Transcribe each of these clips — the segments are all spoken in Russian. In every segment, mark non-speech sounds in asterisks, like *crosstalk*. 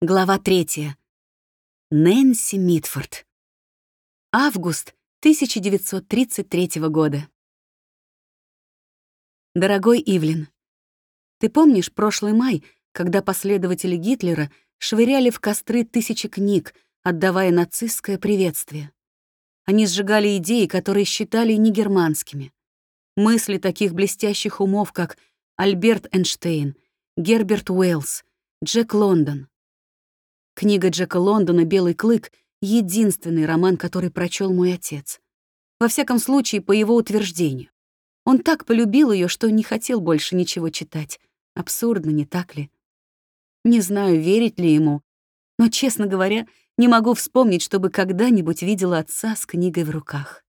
Глава третья. Нэнси Митфорд. Август 1933 года. Дорогой Ивлин, ты помнишь прошлый май, когда последователи Гитлера швыряли в костры тысячи книг, отдавая нацистское приветствие? Они сжигали идеи, которые считали негерманскими. Мысли таких блестящих умов, как Альберт Эйнштейн, Герберт Уэллс, Джек Лондон. Книга Джека Лондона «Белый клык» — единственный роман, который прочел мой отец. Во всяком случае, по его утверждению. Он так полюбил ее, что не хотел больше ничего читать. Абсурдно, не так ли? Не знаю, верить ли ему, но, честно говоря, не могу вспомнить, чтобы когда-нибудь видела отца с книгой в руках.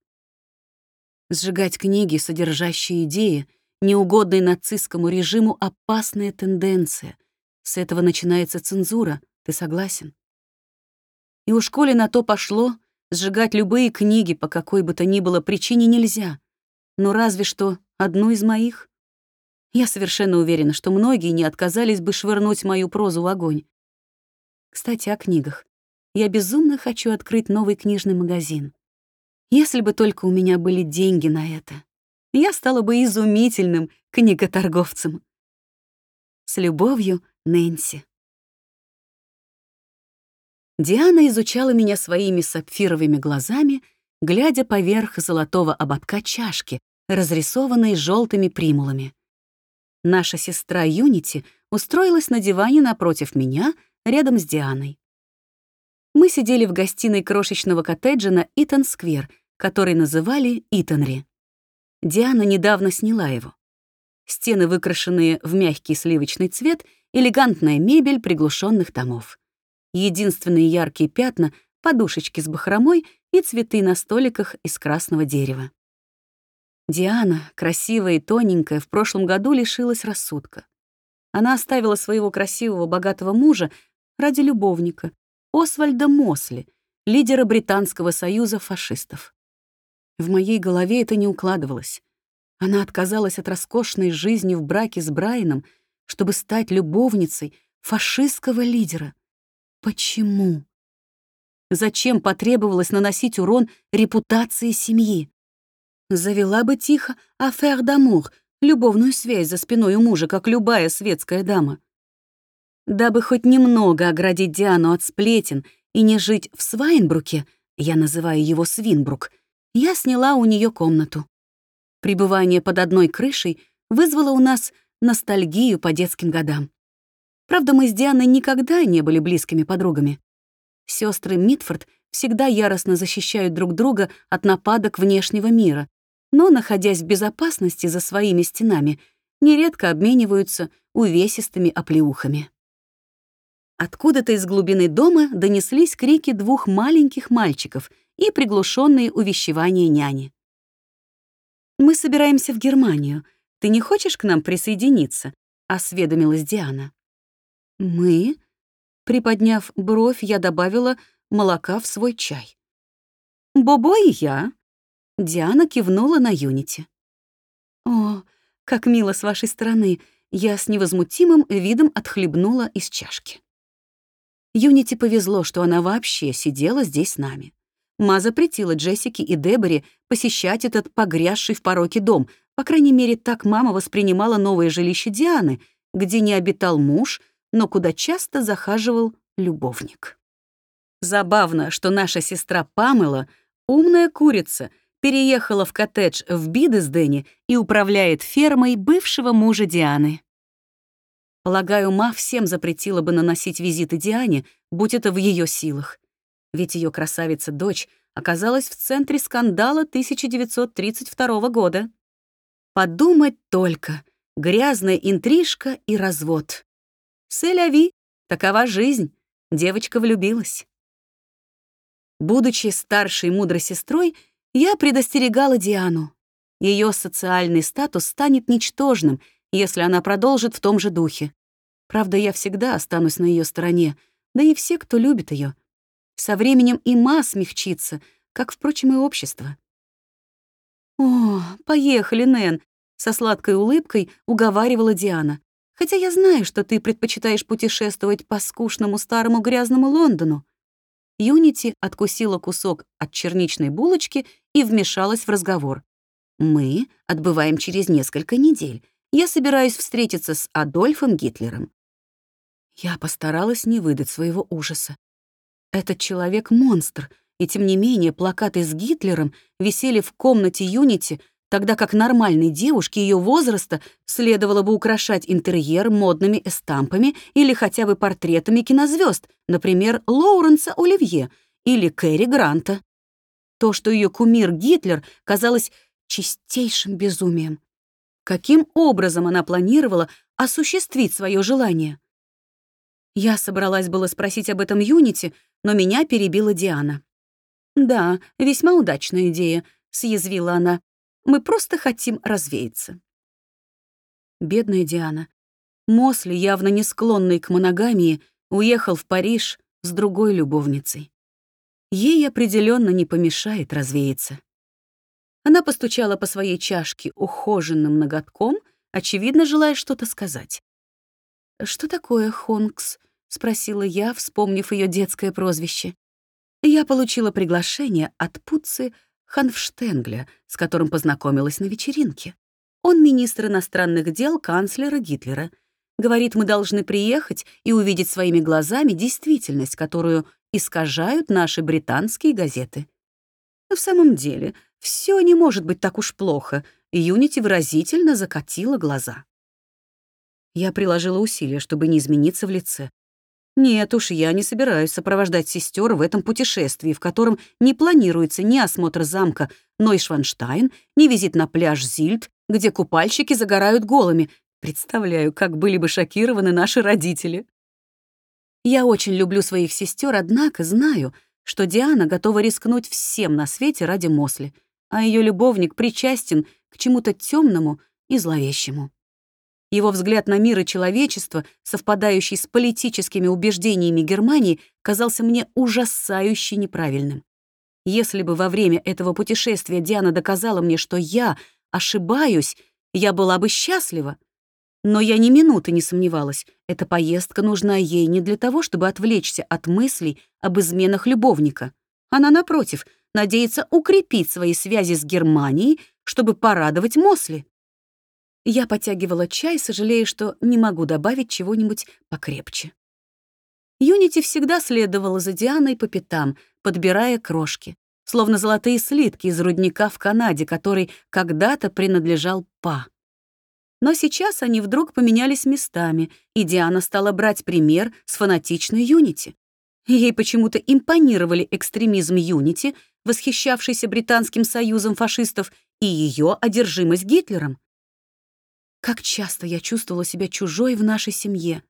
Сжигать книги, содержащие идеи, неугодные нацистскому режиму, опасная тенденция. С этого начинается цензура, ты согласен? И у школе на то пошло, сжигать любые книги по какой бы то ни было причине нельзя. Но разве что одну из моих. Я совершенно уверена, что многие не отказались бы швырнуть мою прозу в огонь. Кстати, о книгах. Я безумно хочу открыть новый книжный магазин. Если бы только у меня были деньги на это, я стала бы изумительным книготорговцем. С любовью, Нэнси. Диана изучала меня своими сапфировыми глазами, глядя поверх золотого ободка чашки, разрисованной желтыми примулами. Наша сестра Юнити устроилась на диване напротив меня, рядом с Дианой. Мы сидели в гостиной крошечного коттеджа на Итон-сквер, который называли Итонри. Диана недавно сняла его. Стены, выкрашенные в мягкий сливочный цвет, элегантная мебель приглушенных томов. Единственные яркие пятна — подушечки с бахромой и цветы на столиках из красного дерева. Диана, красивая и тоненькая, в прошлом году лишилась рассудка. Она оставила своего красивого богатого мужа ради любовника, Освальда Мосли, лидера Британского союза фашистов. В моей голове это не укладывалось. Она отказалась от роскошной жизни в браке с Брайаном, чтобы стать любовницей фашистского лидера. Почему? Зачем потребовалось наносить урон репутации семьи? Завела бы тихо «affaire d'amour», любовную связь за спиной у мужа, как любая светская дама. Дабы хоть немного оградить Диану от сплетен и не жить в Свайнбруке, я называю его Свинбрук, я сняла у нее комнату. Пребывание под одной крышей вызвало у нас ностальгию по детским годам. Правда, мы с Дианой никогда не были близкими подругами. Сестры Митфорд всегда яростно защищают друг друга от нападок внешнего мира, но, находясь в безопасности за своими стенами, нередко обмениваются увесистыми оплеухами. Откуда-то из глубины дома донеслись крики двух маленьких мальчиков и приглушенные увещевания няни. «Мы собираемся в Германию. Ты не хочешь к нам присоединиться?» — осведомилась Диана. «Мы?» Приподняв бровь, я добавила молока в свой чай. «Бобо и я». Диана кивнула на Юнити. «О, как мило с вашей стороны!» Я с невозмутимым видом отхлебнула из чашки. Юнити повезло, что она вообще сидела здесь с нами. Ма запретила Джессике и Деборе посещать этот погрязший в пороке дом. По крайней мере, так мама воспринимала новое жилище Дианы, где не обитал муж, но куда часто захаживал любовник. Забавно, что наша сестра Памела, умная курица, переехала в коттедж в Бидесдене и управляет фермой бывшего мужа Дианы. Полагаю, Ма всем запретила бы наносить визиты Диане, будь это в ее силах. Ведь ее красавица-дочь оказалась в центре скандала 1932 года. Подумать только. Грязная интрижка и развод. Селяви, такова жизнь. Девочка влюбилась. Будучи старшей мудрой сестрой, я предостерегала Диану. Ее социальный статус станет ничтожным, если она продолжит в том же духе. Правда, я всегда останусь на ее стороне, да и все, кто любит ее. Со временем и ма смягчится, как, впрочем, и общество. «О, поехали, Нэн», — со сладкой улыбкой уговаривала Диана Хотя я знаю, что ты предпочитаешь путешествовать по скучному старому грязному Лондону». Юнити откусила кусок от черничной булочки и вмешалась в разговор. «Мы отбываем через несколько недель. Я собираюсь встретиться с Адольфом Гитлером». Я постаралась не выдать своего ужаса. Этот человек — монстр, и тем не менее плакаты с Гитлером висели в комнате Юнити, тогда как нормальной девушке ее возраста следовало бы украшать интерьер модными эстампами или хотя бы портретами кинозвезд, например, Лоуренса Оливье или Кэрри Гранта. То, что ее кумир Гитлер, казалось чистейшим безумием. Каким образом она планировала осуществить свое желание? Я собралась было спросить об этом Юнити, но меня перебила Диана. «Да, весьма удачная идея», — съязвила она. «Мы просто хотим развеяться». Бедная Диана. Мосли, явно не склонный к моногамии, уехал в Париж с другой любовницей. Ей определенно не помешает развеяться. Она постучала по своей чашке ухоженным ноготком, очевидно, желая что-то сказать. «Что такое Хонкс?» — спросила я, вспомнив ее детское прозвище. Я получила приглашение от Пуцци Ханфштенгля, с которым познакомилась на вечеринке. Он министр иностранных дел канцлера Гитлера. Говорит, мы должны приехать и увидеть своими глазами действительность, которую искажают наши британские газеты. В самом деле, все не может быть так уж плохо, Юнити выразительно закатила глаза. Я приложила усилия, чтобы не измениться в лице. Нет уж, я не собираюсь сопровождать сестер в этом путешествии, в котором не планируется ни осмотр замка Нойшванштайн, ни визит на пляж Зильд, где купальщики загорают голыми. Представляю, как были бы шокированы наши родители. Я очень люблю своих сестер, однако знаю, что Диана готова рискнуть всем на свете ради Мосли, а ее любовник причастен к чему-то темному и зловещему. Его взгляд на мир и человечество, совпадающий с политическими убеждениями Германии, казался мне ужасающе неправильным. Если бы во время этого путешествия Диана доказала мне, что я ошибаюсь, я была бы счастлива. Но я ни минуты не сомневалась, эта поездка нужна ей не для того, чтобы отвлечься от мыслей об изменах любовника. Она, напротив, надеется укрепить свои связи с Германией, чтобы порадовать Мосли. Я потягивала чай, сожалея, что не могу добавить чего-нибудь покрепче. Юнити всегда следовала за Дианой по пятам, подбирая крошки, словно золотые слитки из рудника в Канаде, который когда-то принадлежал Па. Но сейчас они вдруг поменялись местами, и Диана стала брать пример с фанатичной Юнити. Ей почему-то импонировали экстремизм Юнити, восхищавшийся Британским союзом фашистов, и ее одержимость Гитлером. Как часто я чувствовала себя чужой в нашей семье.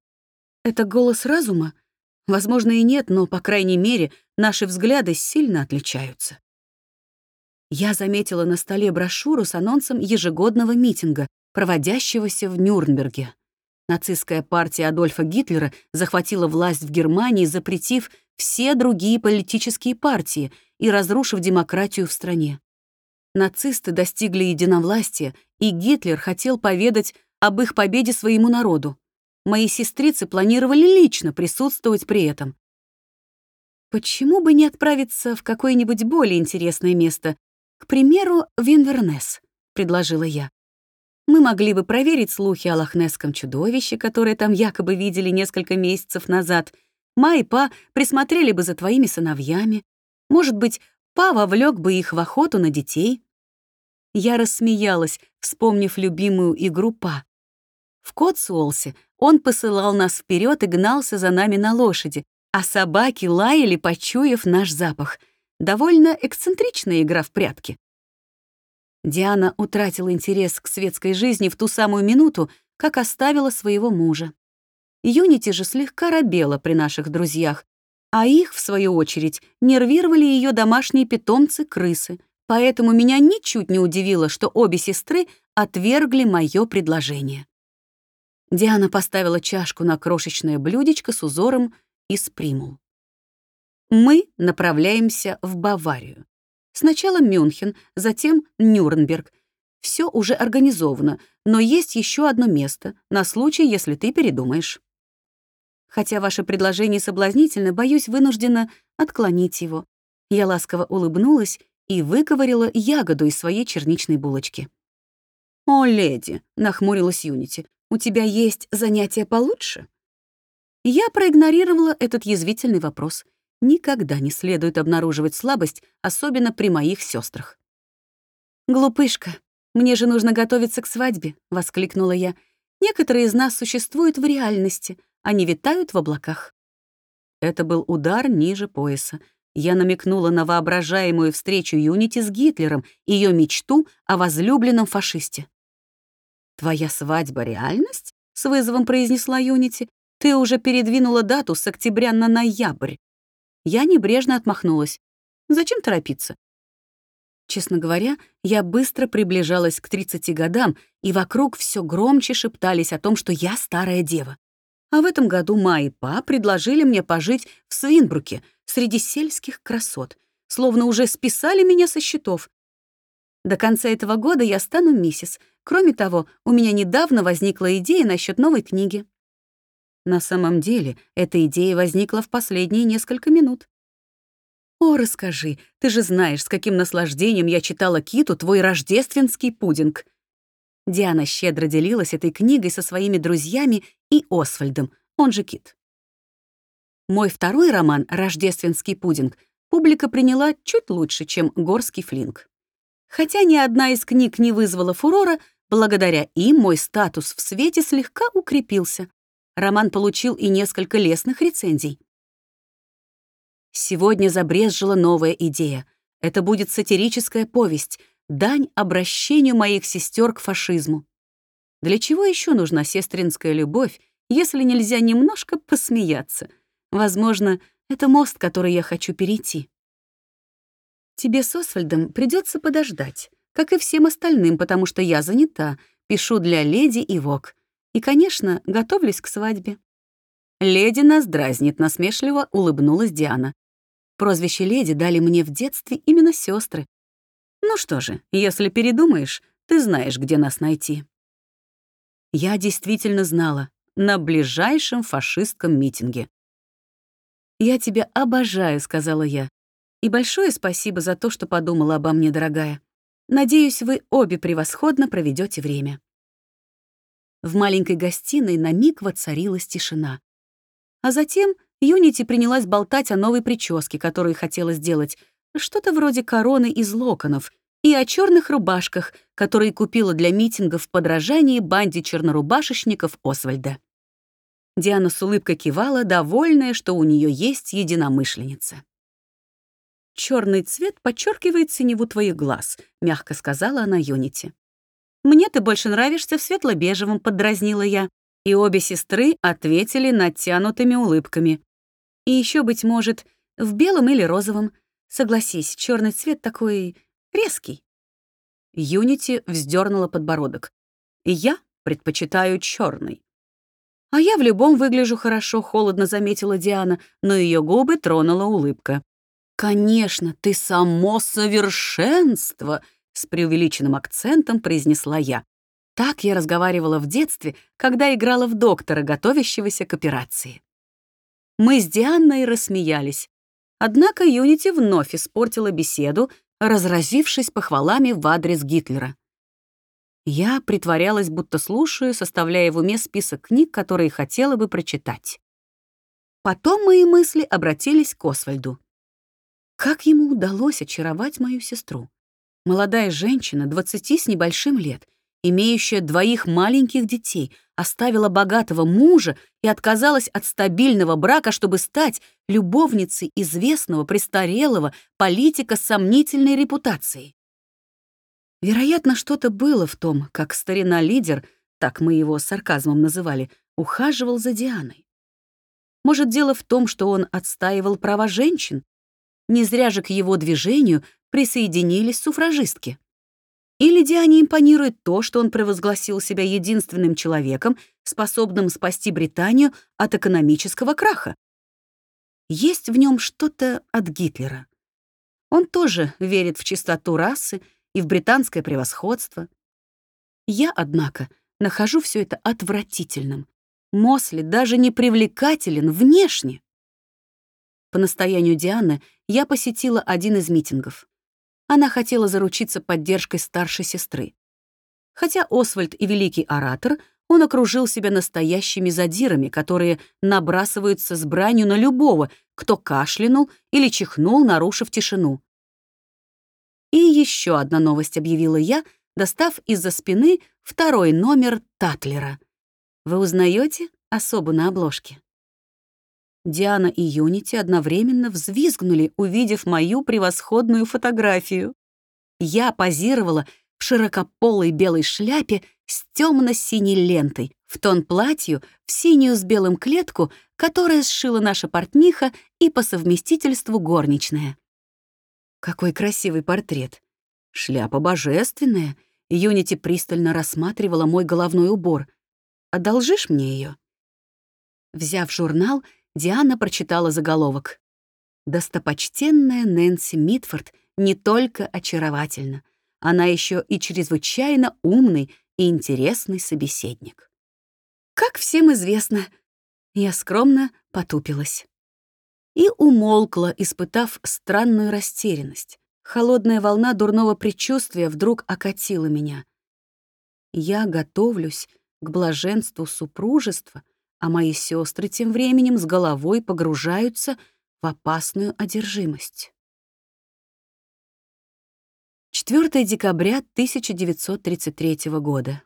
Это голос разума? Возможно, и нет, но, по крайней мере, наши взгляды сильно отличаются. Я заметила на столе брошюру с анонсом ежегодного митинга, проводящегося в Нюрнберге. Нацистская партия Адольфа Гитлера захватила власть в Германии, запретив все другие политические партии и разрушив демократию в стране. Нацисты достигли единовластия, и Гитлер хотел поведать об их победе своему народу. Мои сестрицы планировали лично присутствовать при этом. Почему бы не отправиться в какое-нибудь более интересное место, к примеру, в Инвернес, предложила я. Мы могли бы проверить слухи о лохнесском чудовище, которое там якобы видели несколько месяцев назад. Ма и Па присмотрели бы за твоими сыновьями. Может быть, Па вовлек бы их в охоту на детей. Я рассмеялась, вспомнив любимую игру Па. В Котсуолсе он посылал нас вперед и гнался за нами на лошади, а собаки лаяли, почуяв наш запах. Довольно эксцентричная игра в прятки. Диана утратила интерес к светской жизни в ту самую минуту, как оставила своего мужа. Юнити же слегка робела при наших друзьях, а их, в свою очередь, нервировали ее домашние питомцы-крысы, поэтому меня ничуть не удивило, что обе сестры отвергли мое предложение. Диана поставила чашку на крошечное блюдечко с узором из примул. Мы направляемся в Баварию. Сначала Мюнхен, затем Нюрнберг. Все уже организовано, но есть еще одно место, на случай, если ты передумаешь. Хотя ваше предложение соблазнительно, боюсь, вынуждена отклонить его. Я ласково улыбнулась и выковырила ягоду из своей черничной булочки. «О, леди», — нахмурилась Юнити, — «у тебя есть занятия получше?» Я проигнорировала этот язвительный вопрос. Никогда не следует обнаруживать слабость, особенно при моих сестрах. «Глупышка, мне же нужно готовиться к свадьбе», — воскликнула я. «Некоторые из нас существуют в реальности, они витают в облаках». Это был удар ниже пояса. Я намекнула на воображаемую встречу Юнити с Гитлером, ее мечту о возлюбленном фашисте. «Твоя свадьба — реальность?» — с вызовом произнесла Юнити. «Ты уже передвинула дату с октября на ноябрь». Я небрежно отмахнулась. «Зачем торопиться? Честно говоря, я быстро приближалась к 30 годам, и вокруг все громче шептались о том, что я старая дева. А в этом году ма и па предложили мне пожить в Свинбруке среди сельских красот, словно уже списали меня со счетов. До конца этого года я стану миссис. Кроме того, у меня недавно возникла идея насчет новой книги. На самом деле, эта идея возникла в последние несколько минут. «О, расскажи, ты же знаешь, с каким наслаждением я читала Киту твой рождественский пудинг». Диана щедро делилась этой книгой со своими друзьями и Освальдом, он же Кит. Мой второй роман «Рождественский пудинг» публика приняла чуть лучше, чем «Горский флинг». Хотя ни одна из книг не вызвала фурора, благодаря им мой статус в свете слегка укрепился. Роман получил и несколько лестных рецензий. Сегодня забрезжила новая идея. Это будет сатирическая повесть, дань обращению моих сестер к фашизму. Для чего еще нужна сестринская любовь, если нельзя немножко посмеяться? Возможно, это мост, который я хочу перейти. Тебе с Освальдом придется подождать, как и всем остальным, потому что я занята, пишу для леди и вок. И, конечно, готовлюсь к свадьбе. Леди нас дразнит, насмешливо улыбнулась Диана. Прозвище леди дали мне в детстве именно сестры. Ну что же, если передумаешь, ты знаешь, где нас найти. Я действительно знала. На ближайшем фашистском митинге. «Я тебя обожаю», — сказала я. «И большое спасибо за то, что подумала обо мне, дорогая. Надеюсь, вы обе превосходно проведете время». В маленькой гостиной на миг воцарилась тишина. А затем Юнити принялась болтать о новой прическе, которую хотела сделать, что-то вроде короны из локонов, и о черных рубашках, которые купила для митингов в подражании банде чернорубашечников Освальда. Диана с улыбкой кивала, довольная, что у нее есть единомышленница. Черный цвет подчеркивает синеву твоих глаз», — мягко сказала она Юнити. «Мне ты больше нравишься в светло-бежевом», — поддразнила я. И обе сестры ответили натянутыми улыбками. И еще, быть может, в белом или розовом. Согласись, черный цвет такой резкий. Юнити вздернула подбородок. Я предпочитаю черный. А я в любом выгляжу хорошо, холодно заметила Диана, но ее губы тронула улыбка. Конечно, ты само совершенство, с преувеличенным акцентом произнесла я. Так я разговаривала в детстве, когда играла в доктора, готовящегося к операции. Мы с Дианой рассмеялись. Однако Юнити вновь испортила беседу, разразившись похвалами в адрес Гитлера. Я притворялась, будто слушаю, составляя в уме список книг, которые хотела бы прочитать. Потом мои мысли обратились к Освальду. Как ему удалось очаровать мою сестру? Молодая женщина, двадцати с небольшим лет, имеющая двоих маленьких детей, оставила богатого мужа и отказалась от стабильного брака, чтобы стать любовницей известного престарелого политика с сомнительной репутацией. Вероятно, что-то было в том, как старина-лидер, так мы его сарказмом называли, ухаживал за Дианой. Может, дело в том, что он отстаивал права женщин? Не зря же к его движению присоединились суфражистки. Или Диане импонирует то, что он провозгласил себя единственным человеком, способным спасти Британию от экономического краха. Есть в нем что-то от Гитлера. Он тоже верит в чистоту расы и в британское превосходство. Я, однако, нахожу все это отвратительным. Мосли даже не привлекателен внешне. По настоянию Дианы я посетила один из митингов. Она хотела заручиться поддержкой старшей сестры. Хотя Освальд и великий оратор, он окружил себя настоящими задирами, которые набрасываются с бранью на любого, кто кашлянул или чихнул, нарушив тишину. И еще одна новость объявила я, достав из-за спины второй номер Татлера. Вы узнаете особо на обложке? Диана и Юнити одновременно взвизгнули, увидев мою превосходную фотографию. Я позировала в широкополой белой шляпе с темно-синей лентой, в тон платью, в синюю с белым клетку, которая сшила наша портниха и по совместительству горничная. Какой красивый портрет. Шляпа божественная. Юнити пристально рассматривала мой головной убор. «Одолжишь мне ее? Взяв журнал, Диана прочитала заголовок. «Достопочтенная Нэнси Митфорд не только очаровательна, она еще и чрезвычайно умный и интересный собеседник. Как всем известно, я скромно потупилась. И умолкла, испытав странную растерянность. Холодная волна дурного предчувствия вдруг окатила меня. Я готовлюсь к блаженству супружества, а мои сестры тем временем с головой погружаются в опасную одержимость. 4 декабря 1933 года.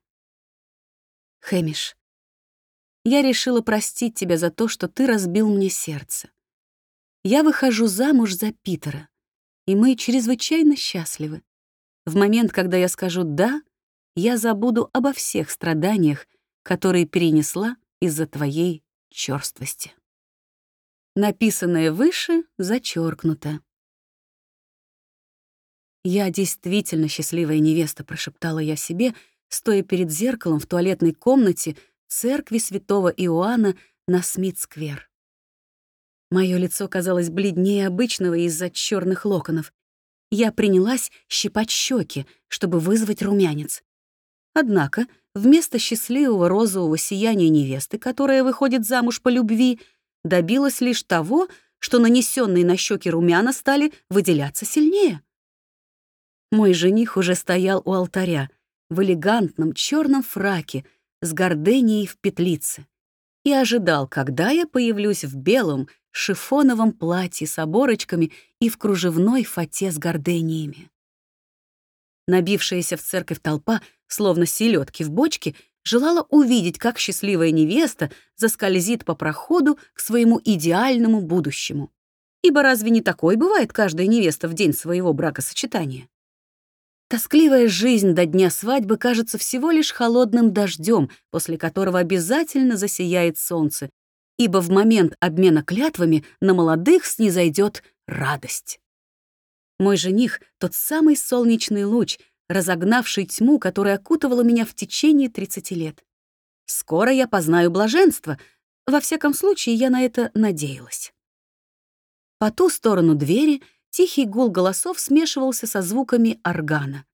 Хэмиш, я решила простить тебя за то, что ты разбил мне сердце. Я выхожу замуж за Питера, и мы чрезвычайно счастливы. В момент, когда я скажу «да», я забуду обо всех страданиях, которые перенесла из-за твоей черствости. Написанное выше зачеркнуто. «Я действительно счастливая невеста», — прошептала я себе, стоя перед зеркалом в туалетной комнате церкви святого Иоанна на Смит-сквер. Мое лицо казалось бледнее обычного из-за черных локонов. Я принялась щипать щеки, чтобы вызвать румянец. Однако вместо счастливого розового сияния невесты, которая выходит замуж по любви, добилась лишь того, что нанесенные на щеки румяна стали выделяться сильнее. Мой жених уже стоял у алтаря в элегантном черном фраке с горденией в петлице и ожидал, когда я появлюсь в белом шифоновом платье с оборочками и в кружевной фате с гордениями. Набившаяся в церковь толпа, словно селедки в бочке, желала увидеть, как счастливая невеста заскользит по проходу к своему идеальному будущему. Ибо разве не такой бывает каждая невеста в день своего бракосочетания? Тоскливая жизнь до дня свадьбы кажется всего лишь холодным дождем, после которого обязательно засияет солнце, ибо в момент обмена клятвами на молодых снизойдет радость. Мой жених — тот самый солнечный луч, разогнавший тьму, которая окутывала меня в течение 30 лет. Скоро я познаю блаженство. Во всяком случае, я на это надеялась. По ту сторону двери Тихий гул голосов смешивался со звуками органа.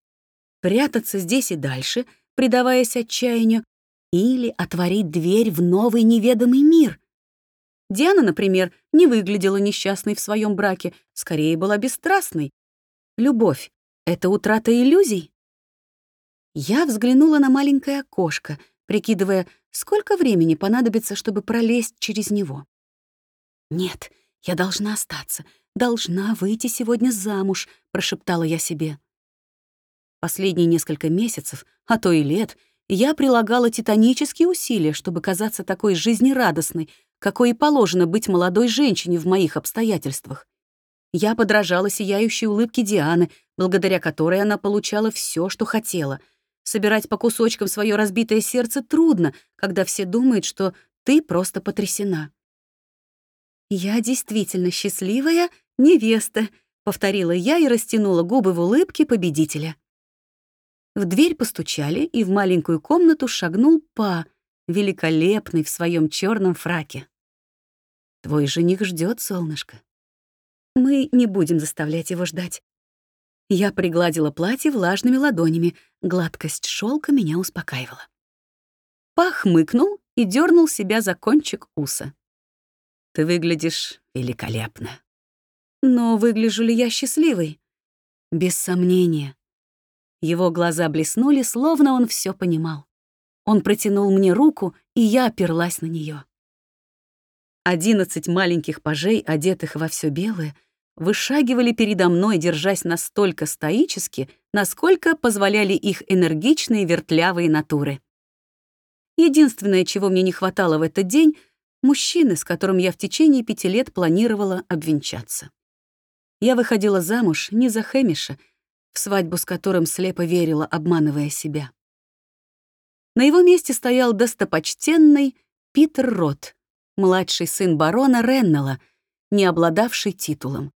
Прятаться здесь и дальше, предаваясь отчаянию, или отворить дверь в новый неведомый мир. Диана, например, не выглядела несчастной в своем браке, скорее была бесстрастной. Любовь — это утрата иллюзий? Я взглянула на маленькое окошко, прикидывая, сколько времени понадобится, чтобы пролезть через него. Нет, я должна остаться, должна выйти сегодня замуж», — прошептала я себе. Последние несколько месяцев, а то и лет, я прилагала титанические усилия, чтобы казаться такой жизнерадостной, какой и положено быть молодой женщине в моих обстоятельствах. Я подражала сияющей улыбке Дианы, благодаря которой она получала все, что хотела. Собирать по кусочкам свое разбитое сердце трудно, когда все думают, что ты просто потрясена. «Я действительно счастливая невеста», — повторила я и растянула губы в улыбке победителя. В дверь постучали, и в маленькую комнату шагнул Па, великолепный в своем черном фраке. «Твой жених ждет, солнышко. Мы не будем заставлять его ждать. Я пригладила платье влажными ладонями, гладкость шелка меня успокаивала. Пах мыкнул и дернул себя за кончик уса. «Ты выглядишь великолепно». «Но выгляжу ли я счастливой?» «Без сомнения». Его глаза блеснули, словно он все понимал. Он протянул мне руку, и я оперлась на нее. Одиннадцать маленьких пажей, одетых во все белое, вышагивали передо мной, держась настолько стоически, насколько позволяли их энергичные вертлявые натуры. Единственное, чего мне не хватало в этот день — мужчины, с которым я в течение пяти лет планировала обвенчаться. Я выходила замуж не за Хэмиша, в свадьбу с которым слепо верила, обманывая себя. На его месте стоял достопочтенный Питер Рот, младший сын барона Реннелла, не обладавший титулом.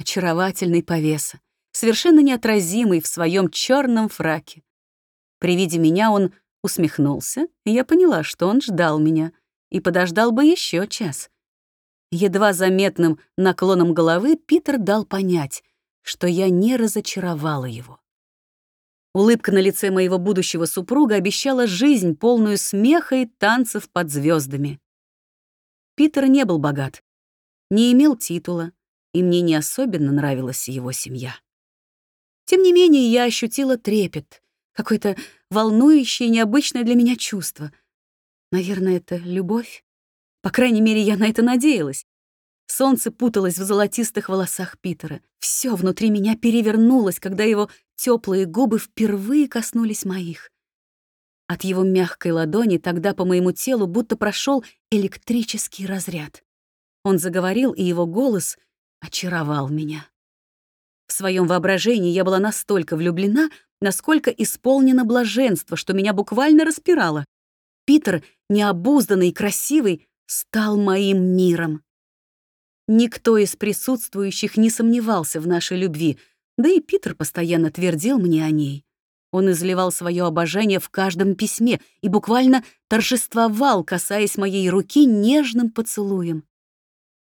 Очаровательный повеса, совершенно неотразимый в своем черном фраке. При виде меня он усмехнулся, и я поняла, что он ждал меня и подождал бы еще час. Едва заметным наклоном головы Питер дал понять, что я не разочаровала его. Улыбка на лице моего будущего супруга обещала жизнь, полную смеха и танцев под звездами. Питер не был богат, не имел титула, и мне не особенно нравилась его семья. Тем не менее, я ощутила трепет, какое-то волнующее и необычное для меня чувство. Наверное, это любовь. По крайней мере, я на это надеялась. Солнце путалось в золотистых волосах Питера. Все внутри меня перевернулось, когда его теплые губы впервые коснулись моих. От его мягкой ладони тогда по моему телу будто прошел электрический разряд. Он заговорил, и его голос очаровал меня. В своем воображении я была настолько влюблена, насколько исполнена блаженства, что меня буквально распирало. Питер, необузданный и красивый, стал моим миром. Никто из присутствующих не сомневался в нашей любви, да и Питер постоянно твердил мне о ней. Он изливал свое обожание в каждом письме и буквально торжествовал, касаясь моей руки нежным поцелуем.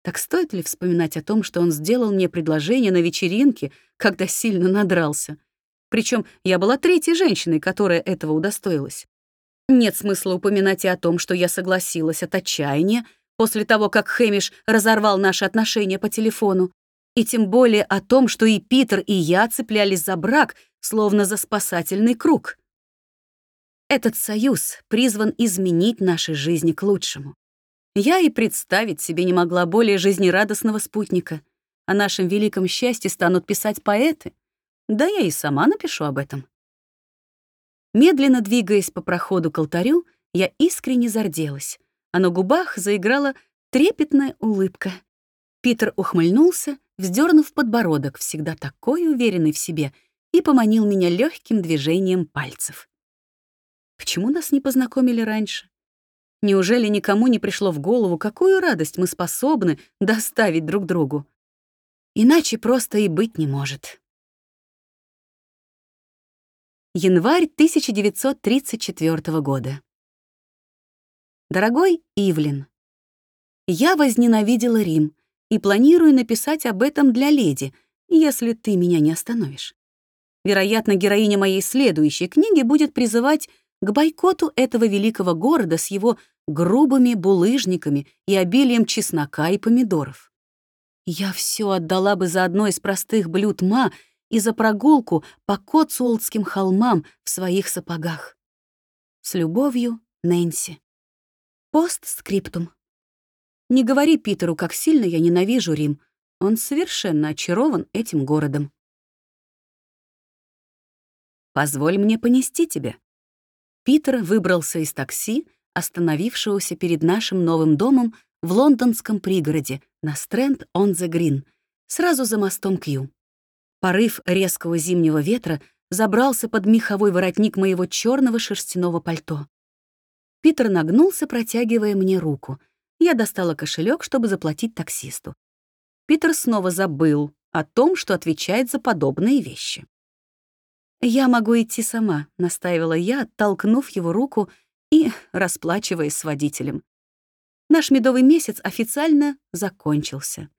Так стоит ли вспоминать о том, что он сделал мне предложение на вечеринке, когда сильно надрался? Причем я была третьей женщиной, которая этого удостоилась. Нет смысла упоминать и о том, что я согласилась от отчаяния, после того, как Хэмиш разорвал наши отношения по телефону, и тем более о том, что и Питер, и я цеплялись за брак, словно за спасательный круг. Этот союз призван изменить наши жизни к лучшему. Я и представить себе не могла более жизнерадостного спутника. О нашем великом счастье станут писать поэты. Да я и сама напишу об этом. Медленно двигаясь по проходу к алтарю, я искренне зарделась а на губах заиграла трепетная улыбка. Питер ухмыльнулся, вздернув подбородок, всегда такой уверенный в себе, и поманил меня легким движением пальцев. Почему нас не познакомили раньше? Неужели никому не пришло в голову, какую радость мы способны доставить друг другу? Иначе просто и быть не может. Январь 1934 года. Дорогой Ивлин, я возненавидела Рим и планирую написать об этом для леди, если ты меня не остановишь. Вероятно, героиня моей следующей книги будет призывать к бойкоту этого великого города с его грубыми булыжниками и обилием чеснока и помидоров. Я все отдала бы за одно из простых блюд ма и за прогулку по Коцуолтским холмам в своих сапогах. С любовью, Нэнси. Постскриптум. Не говори Питеру, как сильно я ненавижу Рим. Он совершенно очарован этим городом. «Позволь мне понести тебя». Питер выбрался из такси, остановившегося перед нашим новым домом в лондонском пригороде на Стрэнд-он-the-Грин, сразу за мостом Кью. Порыв резкого зимнего ветра забрался под меховой воротник моего черного шерстяного пальто. Питер нагнулся, протягивая мне руку. Я достала кошелек, чтобы заплатить таксисту. Питер снова забыл о том, что отвечает за подобные вещи. «Я могу идти сама», — настаивала я, оттолкнув его руку и расплачиваясь с водителем. Наш медовый месяц официально закончился.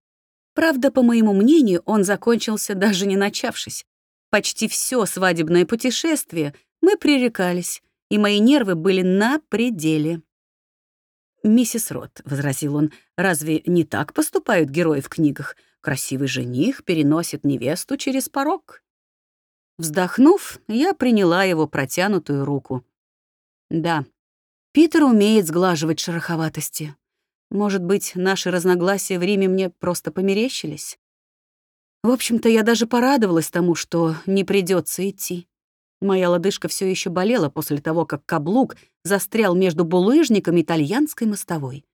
Правда, по моему мнению, он закончился даже не начавшись. Почти все свадебное путешествие мы пререкались, и мои нервы были на пределе. «Миссис Рот», — возразил он, — «разве не так поступают герои в книгах? Красивый жених переносит невесту через порог». Вздохнув, я приняла его протянутую руку. Да, Питер умеет сглаживать шероховатости. Может быть, наши разногласия в Риме мне просто померещились? В общем-то, я даже порадовалась тому, что не придется идти. Моя лодыжка все еще болела после того, как каблук застрял между булыжниками итальянской мостовой.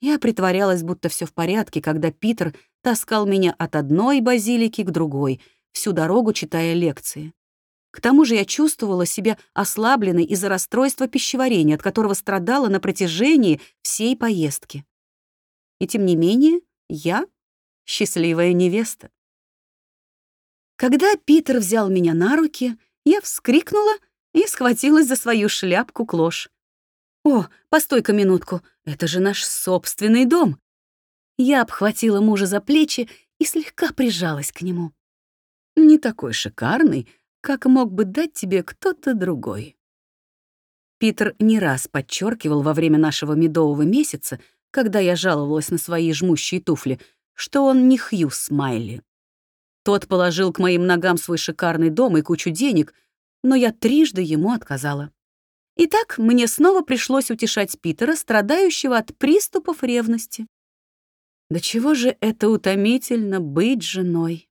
Я притворялась, будто все в порядке, когда Питер таскал меня от одной базилики к другой, всю дорогу читая лекции. К тому же я чувствовала себя ослабленной из-за расстройства пищеварения, от которого страдала на протяжении всей поездки. И тем не менее, я — счастливая невеста. Когда Питер взял меня на руки, я вскрикнула и схватилась за свою шляпку-клош. «О, постой-ка минутку, это же наш собственный дом!» Я обхватила мужа за плечи и слегка прижалась к нему. «Не такой шикарный, как мог бы дать тебе кто-то другой. Питер не раз подчеркивал во время нашего медового месяца, когда я жаловалась на свои жмущие туфли, что он не Хью Смайли. Тот положил к моим ногам свой шикарный дом и кучу денег, но я трижды ему отказала. Итак, мне снова пришлось утешать Питера, страдающего от приступов ревности. Да чего же это утомительно быть женой?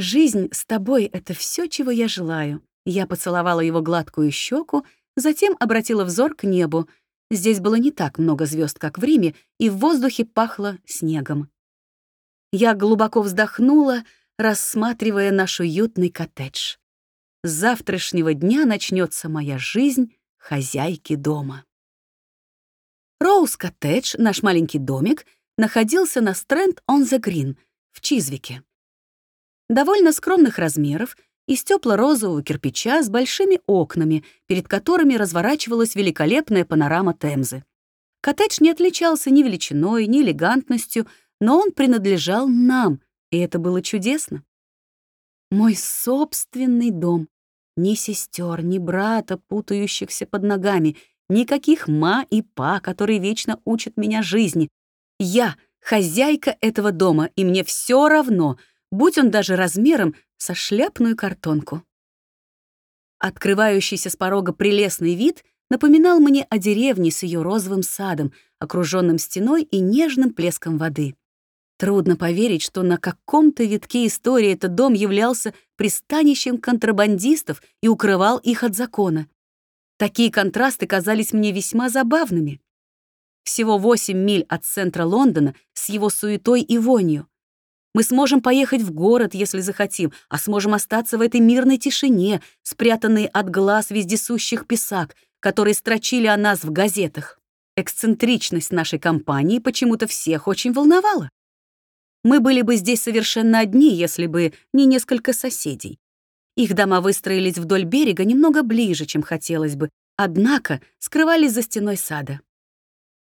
«Жизнь с тобой — это все, чего я желаю». Я поцеловала его гладкую щеку, затем обратила взор к небу. Здесь было не так много звезд, как в Риме, и в воздухе пахло снегом. Я глубоко вздохнула, рассматривая наш уютный коттедж. С завтрашнего дня начнется моя жизнь хозяйки дома. Роуз-коттедж, наш маленький домик, находился на Стрэнд-он-the-Грин в Чизвике довольно скромных размеров, из тепло-розового кирпича с большими окнами, перед которыми разворачивалась великолепная панорама Темзы. Коттедж не отличался ни величиной, ни элегантностью, но он принадлежал нам, и это было чудесно. Мой собственный дом. Ни сестер, ни брата, путающихся под ногами, никаких ма и па, которые вечно учат меня жизни. Я — хозяйка этого дома, и мне все равно — будь он даже размером со шляпную картонку. Открывающийся с порога прелестный вид напоминал мне о деревне с ее розовым садом, окруженным стеной и нежным плеском воды. Трудно поверить, что на каком-то витке истории этот дом являлся пристанищем контрабандистов и укрывал их от закона. Такие контрасты казались мне весьма забавными. Всего 8 миль от центра Лондона с его суетой и вонью. Мы сможем поехать в город, если захотим, а сможем остаться в этой мирной тишине, спрятанной от глаз вездесущих писак, которые строчили о нас в газетах. Эксцентричность нашей компании почему-то всех очень волновала. Мы были бы здесь совершенно одни, если бы не несколько соседей. Их дома выстроились вдоль берега немного ближе, чем хотелось бы, однако скрывались за стеной сада.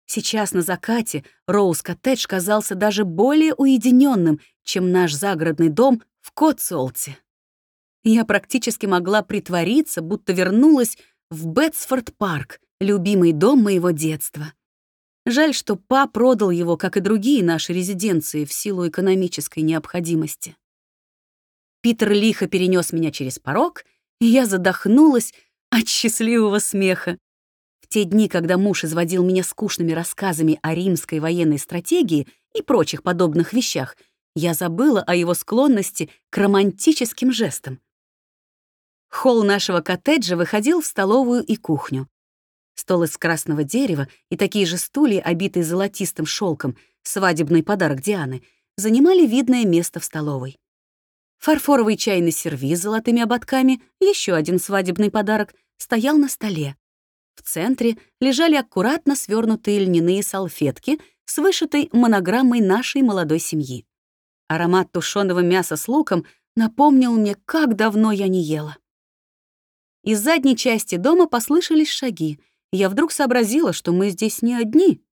Сейчас на закате Роуз-коттедж казался даже более уединенным, чем наш загородный дом в Котсуолте. Я практически могла притвориться, будто вернулась в Бетсфорд-парк, любимый дом моего детства. Жаль, что па продал его, как и другие наши резиденции, в силу экономической необходимости. Питер лихо перенес меня через порог, и я задохнулась от счастливого смеха. В те дни, когда муж изводил меня скучными рассказами о римской военной стратегии и прочих подобных вещах, я забыла о его склонности к романтическим жестам. Холл нашего коттеджа выходил в столовую и кухню. Стол из красного дерева и такие же стулья, обитые золотистым шелком, свадебный подарок Дианы, занимали видное место в столовой. Фарфоровый чайный сервиз с золотыми ободками, еще один свадебный подарок, стоял на столе. В центре лежали аккуратно свернутые льняные салфетки с вышитой монограммой нашей молодой семьи. Аромат тушеного мяса с луком напомнил мне, как давно я не ела. Из задней части дома послышались шаги. Я вдруг сообразила, что мы здесь не одни.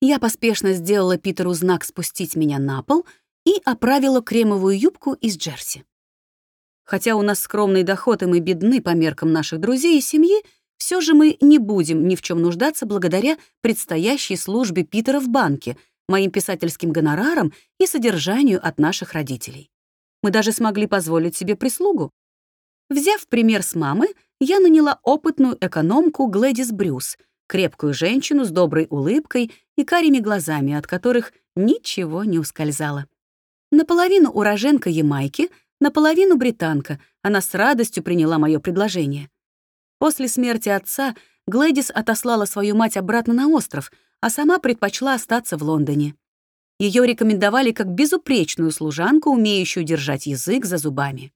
Я поспешно сделала Питеру знак спустить меня на пол и оправила кремовую юбку из джерси. Хотя у нас скромный доход, и мы бедны по меркам наших друзей и семьи, все же мы не будем ни в чем нуждаться благодаря предстоящей службе Питера в банке, моим писательским гонорарам и содержанию от наших родителей. Мы даже смогли позволить себе прислугу. Взяв пример с мамы, я наняла опытную экономку Глэдис Брюс, крепкую женщину с доброй улыбкой и карими глазами, от которых ничего не ускользало. Наполовину уроженка Ямайки — наполовину британка, она с радостью приняла мое предложение. После смерти отца Глэдис отослала свою мать обратно на остров, а сама предпочла остаться в Лондоне. Ее рекомендовали как безупречную служанку, умеющую держать язык за зубами.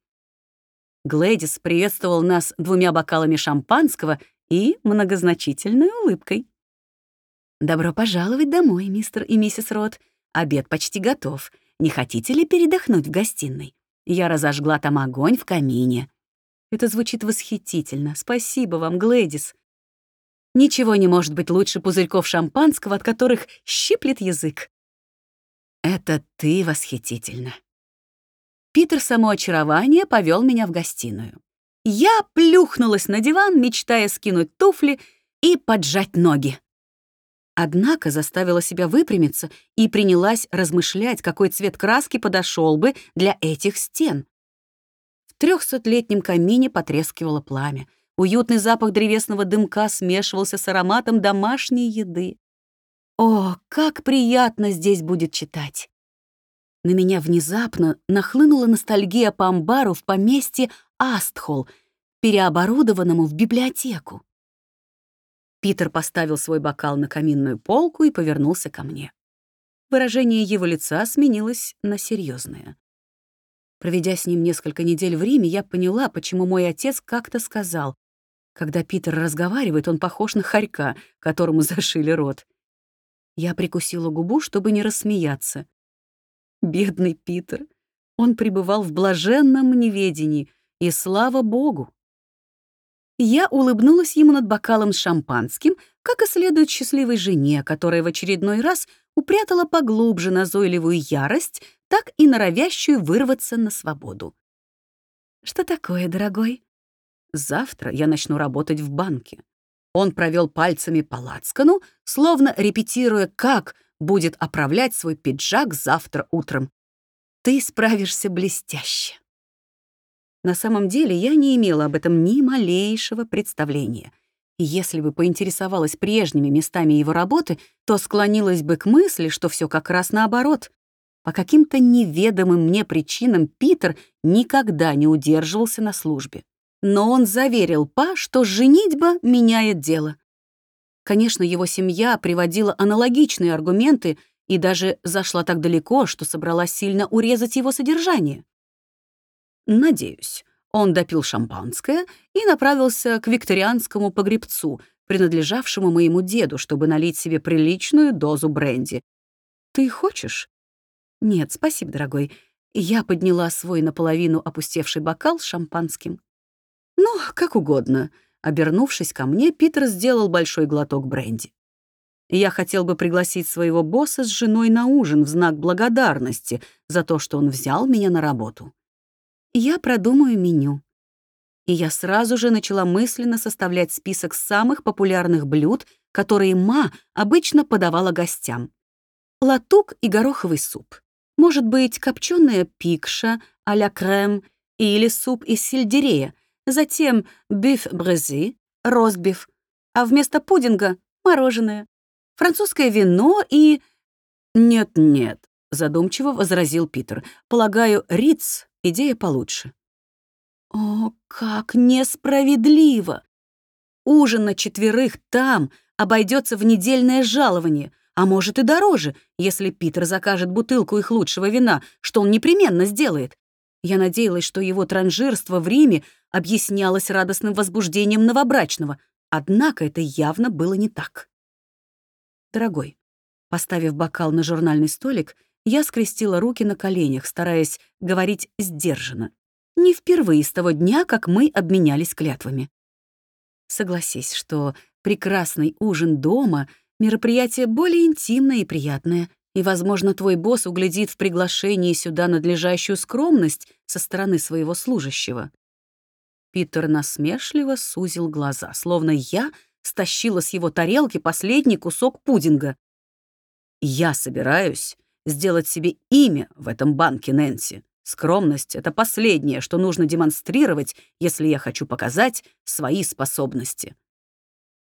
Глэдис приветствовал нас двумя бокалами шампанского и многозначительной улыбкой. «Добро пожаловать домой, мистер и миссис Рот. Обед почти готов. Не хотите ли передохнуть в гостиной? Я разожгла там огонь в камине. Это звучит восхитительно. Спасибо вам, Глэдис. Ничего не может быть лучше пузырьков шампанского, от которых щиплет язык. Это ты восхитительно. Питер самоочарование повел меня в гостиную. Я плюхнулась на диван, мечтая скинуть туфли и поджать ноги. Однако заставила себя выпрямиться и принялась размышлять, какой цвет краски подошел бы для этих стен. Трехсотлетнем камине потрескивало пламя. Уютный запах древесного дымка смешивался с ароматом домашней еды. О, как приятно здесь будет читать! На меня внезапно нахлынула ностальгия по амбару в поместье Астхол, переоборудованному в библиотеку. Питер поставил свой бокал на каминную полку и повернулся ко мне. Выражение его лица сменилось на серьезное. Проведя с ним несколько недель в Риме, я поняла, почему мой отец как-то сказал, когда Питер разговаривает, он похож на хорька, которому *laughs* зашили рот. Я прикусила губу, чтобы не рассмеяться. Бедный Питер. Он пребывал в блаженном неведении, и слава богу. Я улыбнулась ему над бокалом с шампанским, как и следует счастливой жене, которая в очередной раз упрятала поглубже назойливую ярость, так и норовящую вырваться на свободу. «Что такое, дорогой?» «Завтра я начну работать в банке». Он провел пальцами по лацкану, словно репетируя, как будет оправлять свой пиджак завтра утром. «Ты справишься блестяще». На самом деле я не имела об этом ни малейшего представления. Если бы поинтересовалась прежними местами его работы, то склонилась бы к мысли, что все как раз наоборот. По каким-то неведомым мне причинам Питер никогда не удерживался на службе. Но он заверил Па, что женитьба меняет дело. Конечно, его семья приводила аналогичные аргументы и даже зашла так далеко, что собралась сильно урезать его содержание. Надеюсь. Он допил шампанское и направился к викторианскому погребцу, принадлежавшему моему деду, чтобы налить себе приличную дозу бренди. «Ты хочешь?» «Нет, спасибо, дорогой». Я подняла свой наполовину опустевший бокал с шампанским. «Ну, как угодно». Обернувшись ко мне, Питер сделал большой глоток бренди. Я хотел бы пригласить своего босса с женой на ужин в знак благодарности за то, что он взял меня на работу я продумаю меню. И я сразу же начала мысленно составлять список самых популярных блюд, которые Ма обычно подавала гостям. Латук и гороховый суп. Может быть, копченая пикша а-ля крем или суп из сельдерея. Затем биф брези, ростбиф. А вместо пудинга — мороженое. Французское вино и... «Нет-нет», — задумчиво возразил Питер. «Полагаю, Риц Идея получше. О, как несправедливо! Ужин на четверых там обойдется в недельное жалование, а может и дороже, если Питер закажет бутылку их лучшего вина, что он непременно сделает. Я надеялась, что его транжирство в Риме объяснялось радостным возбуждением новобрачного, однако это явно было не так. Дорогой, поставив бокал на журнальный столик, я скрестила руки на коленях, стараясь говорить сдержанно. Не впервые с того дня, как мы обменялись клятвами. Согласись, что прекрасный ужин дома Мероприятие более интимное и приятное, и, возможно, твой босс углядит в приглашении сюда надлежащую скромность со стороны своего служащего». Питер насмешливо сузил глаза, словно я стащила с его тарелки последний кусок пудинга. «Я собираюсь сделать себе имя в этом банке, Нэнси. Скромность — это последнее, что нужно демонстрировать, если я хочу показать свои способности.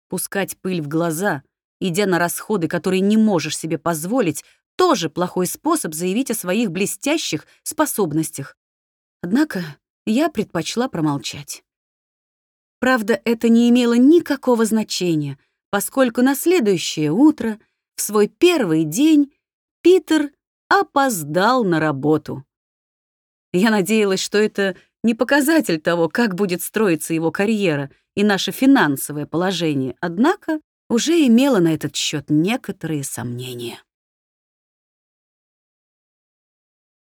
Пускать пыль в глаза, идя на расходы, которые не можешь себе позволить, тоже плохой способ заявить о своих блестящих способностях. Однако я предпочла промолчать. Правда, это не имело никакого значения, поскольку на следующее утро, в свой первый день, Питер опоздал на работу. Я надеялась, что это не показатель того, как будет строиться его карьера и наше финансовое положение, однако уже имела на этот счет некоторые сомнения.